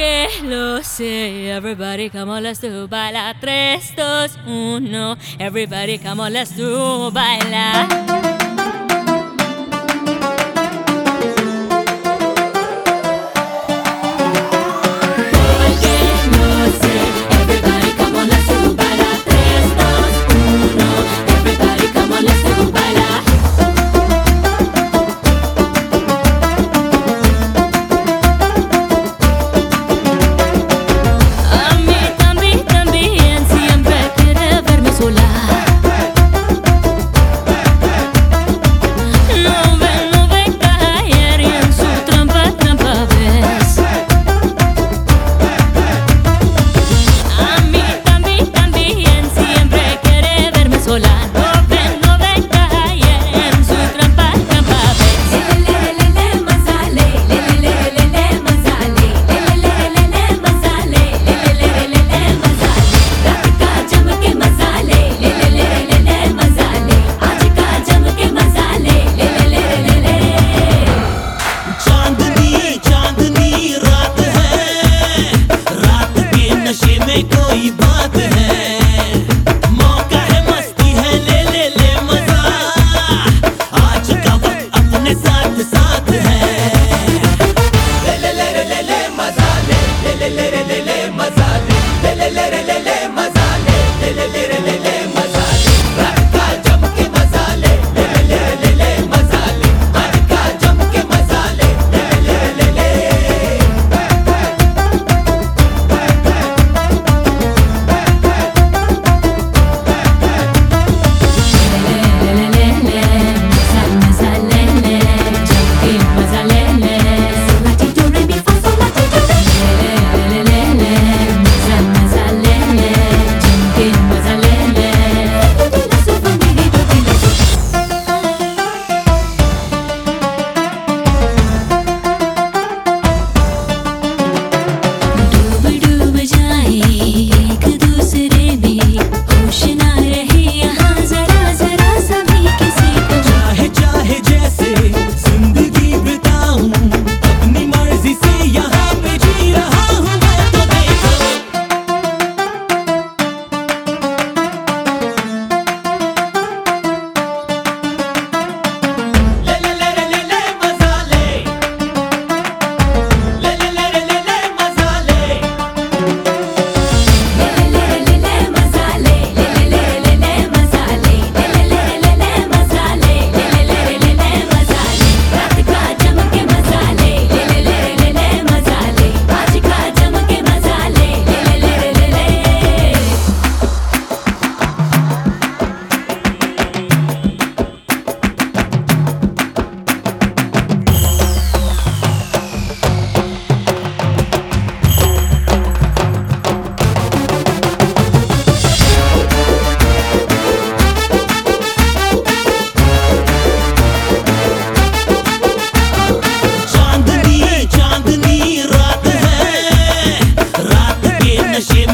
que lo sé. Everybody come on, let's do baila. 3, 2, 1. Everybody come on, let's do baila. Everybody come on, let's do baila. बात है।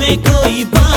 में कोई बात